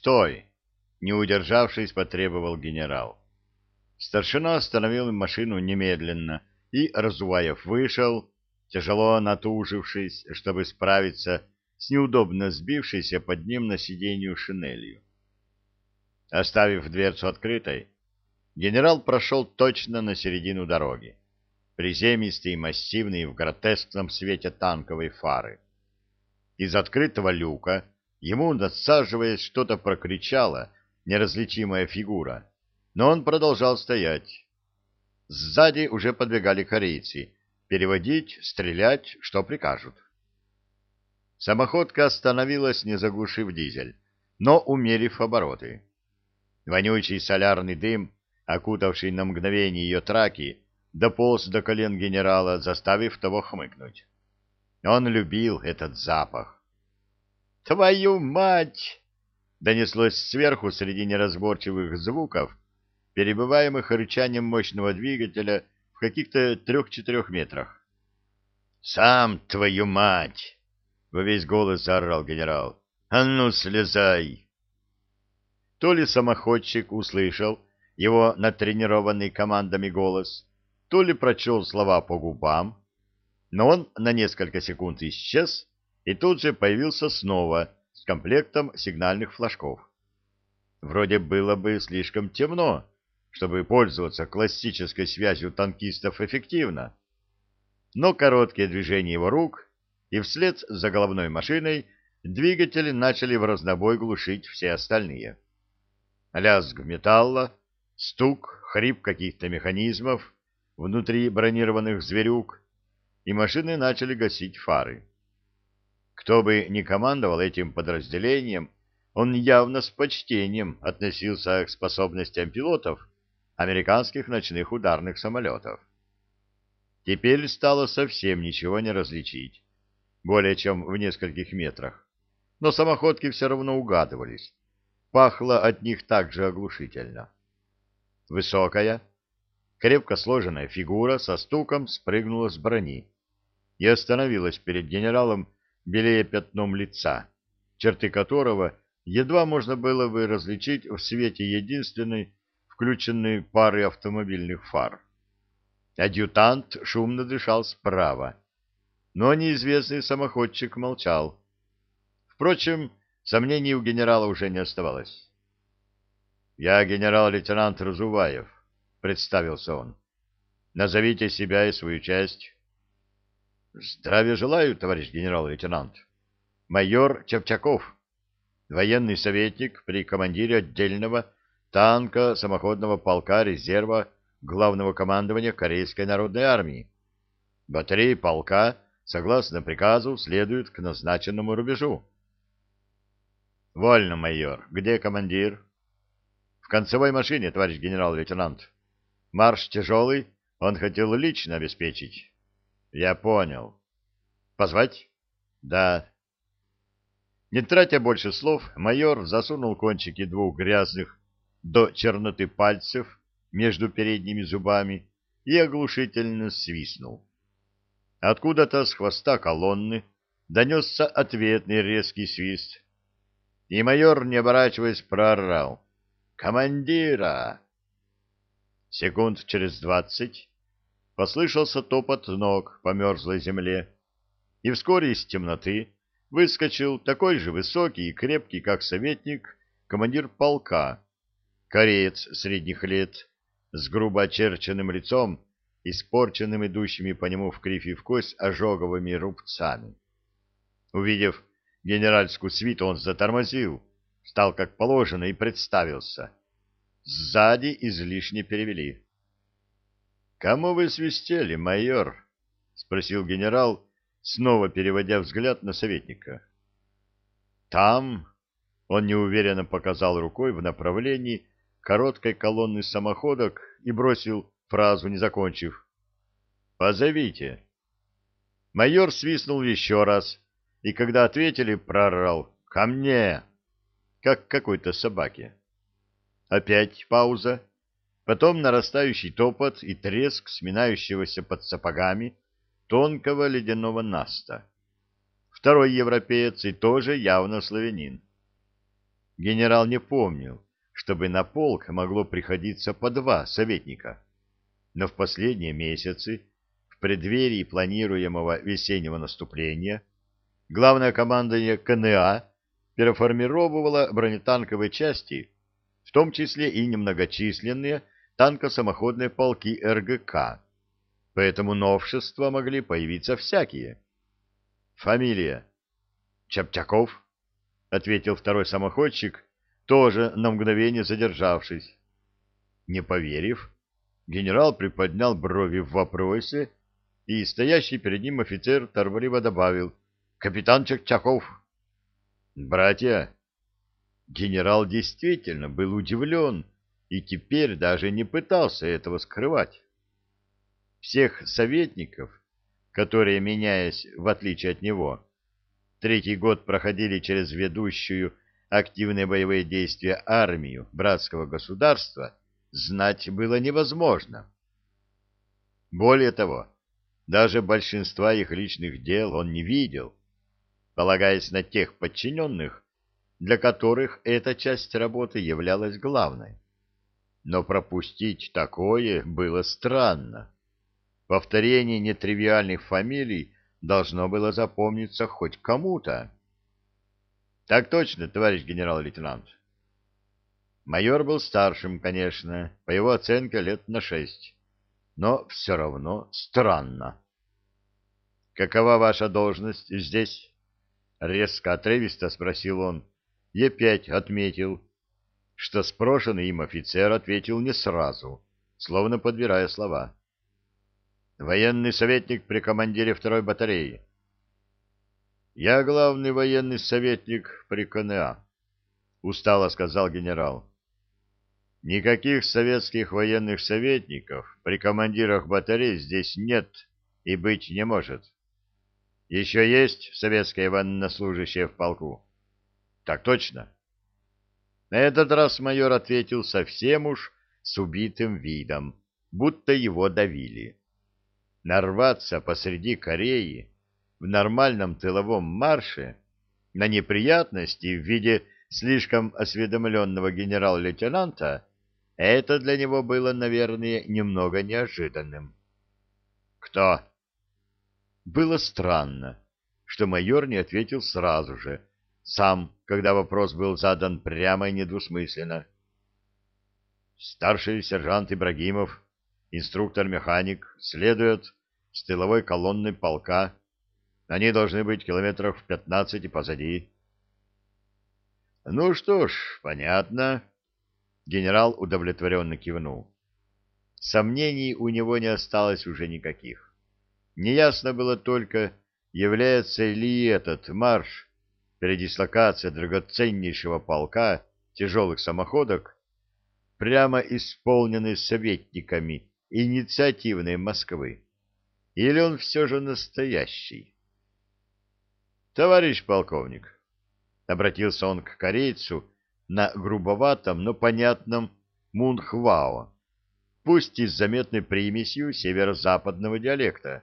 «Стой!» — не удержавшись, потребовал генерал. Старшина остановил машину немедленно, и Разуваев вышел, тяжело натужившись, чтобы справиться с неудобно сбившейся под ним на сиденью шинелью. Оставив дверцу открытой, генерал прошел точно на середину дороги, приземистый и массивный в гротескном свете танковой фары. Из открытого люка ему, надсаживаясь, что-то прокричала неразличимая фигура, но он продолжал стоять. Сзади уже подбегали корейцы, переводить, стрелять, что прикажут. Самоходка остановилась, не заглушив дизель, но умерив обороты. Вонючий солярный дым, окутавший на мгновение ее траки, дополз до колен генерала, заставив того хмыкнуть. Он любил этот запах. «Твою мать!» — донеслось сверху среди неразборчивых звуков, перебываемых рычанием мощного двигателя в каких-то трех-четырех метрах. «Сам, твою мать!» — во весь голос заорал генерал. «А ну, слезай!» То ли самоходчик услышал его натренированный командами голос, то ли прочел слова по губам, но он на несколько секунд исчез и тут же появился снова с комплектом сигнальных флажков. Вроде было бы слишком темно, чтобы пользоваться классической связью танкистов эффективно, но короткие движения его рук и вслед за головной машиной двигатели начали в разнобой глушить все остальные лязг металла, стук, хрип каких-то механизмов внутри бронированных зверюк, и машины начали гасить фары. Кто бы ни командовал этим подразделением, он явно с почтением относился к способностям пилотов американских ночных ударных самолетов. Теперь стало совсем ничего не различить, более чем в нескольких метрах, но самоходки все равно угадывались пахло от них также оглушительно. Высокая, крепко сложенная фигура со стуком спрыгнула с брони и остановилась перед генералом белее пятном лица, черты которого едва можно было бы различить в свете единственной включенной пары автомобильных фар. Адъютант шумно дышал справа, но неизвестный самоходчик молчал. Впрочем, Сомнений у генерала уже не оставалось. «Я генерал-лейтенант Разуваев», — представился он. «Назовите себя и свою часть». «Здравия желаю, товарищ генерал-лейтенант. Майор Чепчаков, военный советник при командире отдельного танка самоходного полка резерва Главного командования Корейской народной армии. Батареи полка, согласно приказу, следуют к назначенному рубежу. — Вольно, майор. Где командир? — В концевой машине, товарищ генерал-лейтенант. Марш тяжелый, он хотел лично обеспечить. — Я понял. — Позвать? — Да. Не тратя больше слов, майор засунул кончики двух грязных до черноты пальцев между передними зубами и оглушительно свистнул. Откуда-то с хвоста колонны донесся ответный резкий свист, и майор, не оборачиваясь, проорал. «Командира!» Секунд через двадцать послышался топот ног по мерзлой земле, и вскоре из темноты выскочил такой же высокий и крепкий, как советник, командир полка, кореец средних лет, с грубо очерченным лицом, испорченным идущими по нему в кривь и в кость ожоговыми рубцами. Увидев генеральскую свиту он затормозил, стал как положено и представился. Сзади излишне перевели. — Кому вы свистели, майор? — спросил генерал, снова переводя взгляд на советника. — Там, — он неуверенно показал рукой в направлении короткой колонны самоходок и бросил фразу, не закончив. — Позовите. Майор свистнул еще раз, и когда ответили, прорал «Ко мне!» как какой-то собаке. Опять пауза, потом нарастающий топот и треск сминающегося под сапогами тонкого ледяного наста. Второй европеец и тоже явно славянин. генерал не помнил, чтобы на полк могло приходиться по два советника. Но в последние месяцы, в преддверии планируемого весеннего наступления, главное командование КНА переформировывало бронетанковые части, в том числе и немногочисленные танкосамоходные полки РГК, поэтому новшества могли появиться всякие. Фамилия. Чепчаков, — ответил второй самоходчик, тоже на мгновение задержавшись. Не поверив, генерал приподнял брови в вопросе, и стоящий перед ним офицер торвливо добавил «Капитан Чепчаков». «Братья!» Генерал действительно был удивлен и теперь даже не пытался этого скрывать. Всех советников, которые, меняясь в отличие от него, третий год проходили через ведущую активные боевые действия армию братского государства, знать было невозможно. Более того, даже большинства их личных дел он не видел, полагаясь на тех подчиненных, для которых эта часть работы являлась главной. Но пропустить такое было странно. Повторение нетривиальных фамилий должно было запомниться хоть кому-то. Так точно, товарищ генерал-лейтенант. Майор был старшим, конечно, по его оценке лет на шесть, но все равно странно. Какова ваша должность здесь? Резко отрывисто спросил он и опять отметил, что спрошенный им офицер ответил не сразу, словно подбирая слова. «Военный советник при командире второй батареи». «Я главный военный советник при КНА», — устало сказал генерал. «Никаких советских военных советников при командирах батарей здесь нет и быть не может. Еще есть советские военнослужащие в полку?» Так точно. На этот раз майор ответил совсем уж с убитым видом, будто его давили. Нарваться посреди Кореи в нормальном тыловом марше на неприятности в виде слишком осведомленного генерал-лейтенанта это для него было, наверное, немного неожиданным. «Кто?» Было странно, что майор не ответил сразу же, сам, когда вопрос был задан прямо и недвусмысленно. Старший сержант Ибрагимов, инструктор-механик, следует с тыловой колонной полка. Они должны быть километров в пятнадцати позади. Ну что ж, понятно. Генерал удовлетворенно кивнул. Сомнений у него не осталось уже никаких. Неясно было только, является ли этот марш передислокация драгоценнейшего полка тяжелых самоходок, прямо исполненный советниками инициативной Москвы. Или он все же настоящий? «Товарищ полковник», — обратился он к корейцу на грубоватом, но понятном мунхвао, пусть и с заметной примесью северо-западного диалекта,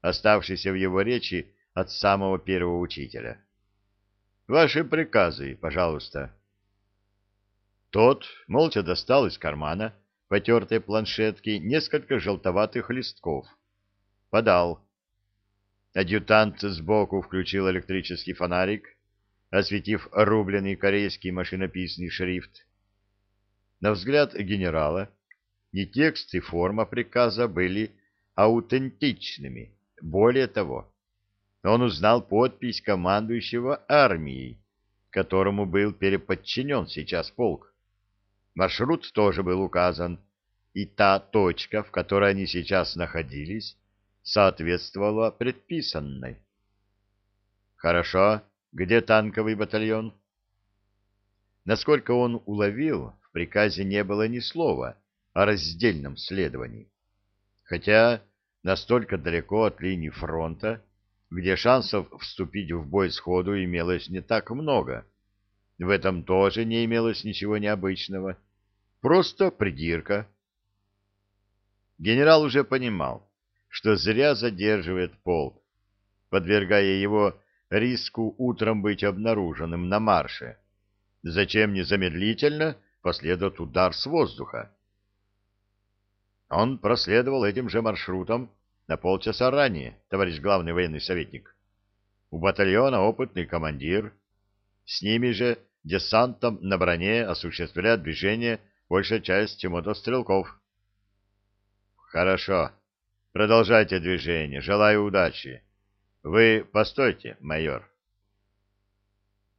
оставшейся в его речи от самого первого учителя. Ваши приказы, пожалуйста. Тот молча достал из кармана потертой планшетки несколько желтоватых листков. Подал. Адъютант сбоку включил электрический фонарик, осветив рубленый корейский машинописный шрифт. На взгляд генерала и текст, и форма приказа были аутентичными. Более того, он узнал подпись командующего армией, которому был переподчинен сейчас полк. Маршрут тоже был указан, и та точка, в которой они сейчас находились, соответствовала предписанной. Хорошо, где танковый батальон? Насколько он уловил, в приказе не было ни слова о раздельном следовании. Хотя настолько далеко от линии фронта, где шансов вступить в бой сходу имелось не так много. В этом тоже не имелось ничего необычного. Просто придирка. Генерал уже понимал, что зря задерживает полк, подвергая его риску утром быть обнаруженным на марше. зачем незамедлительно последует удар с воздуха? Он проследовал этим же маршрутом на полчаса ранее, товарищ главный военный советник. У батальона опытный командир. С ними же десантом на броне осуществляет движение большая часть мотострелков. Хорошо. Продолжайте движение. Желаю удачи. Вы постойте, майор.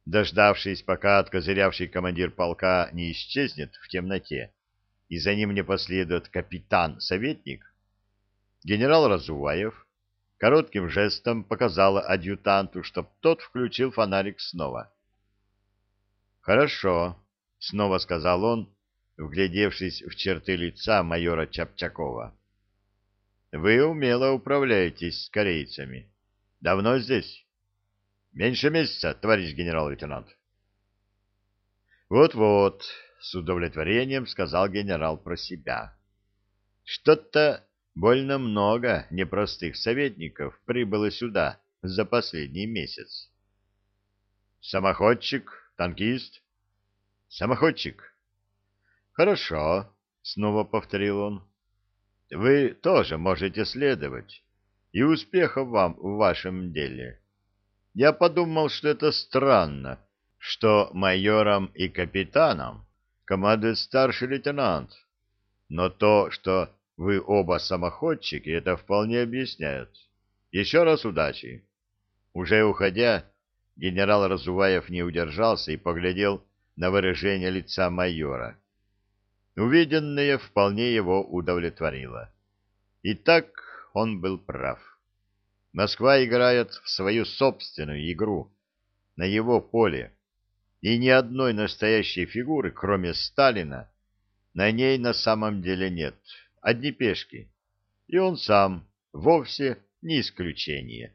Дождавшись, пока откозырявший командир полка не исчезнет в темноте, и за ним не последует капитан-советник, генерал Разуваев коротким жестом показал адъютанту, чтоб тот включил фонарик снова. «Хорошо», — снова сказал он, вглядевшись в черты лица майора Чапчакова. «Вы умело управляетесь с корейцами. Давно здесь?» «Меньше месяца, товарищ генерал-лейтенант». «Вот-вот», — с удовлетворением сказал генерал про себя. «Что-то больно много непростых советников прибыло сюда за последний месяц». «Самоходчик?» Танкист? Самоходчик? Хорошо, снова повторил он. Вы тоже можете следовать. И успехов вам в вашем деле. Я подумал, что это странно, что майором и капитаном командует старший лейтенант. Но то, что вы оба самоходчики, это вполне объясняет. Еще раз удачи. Уже уходя, Генерал Разуваев не удержался и поглядел на выражение лица майора. Увиденное вполне его удовлетворило. И так он был прав. Москва играет в свою собственную игру на его поле, и ни одной настоящей фигуры, кроме Сталина, на ней на самом деле нет, одни пешки, и он сам вовсе не исключение.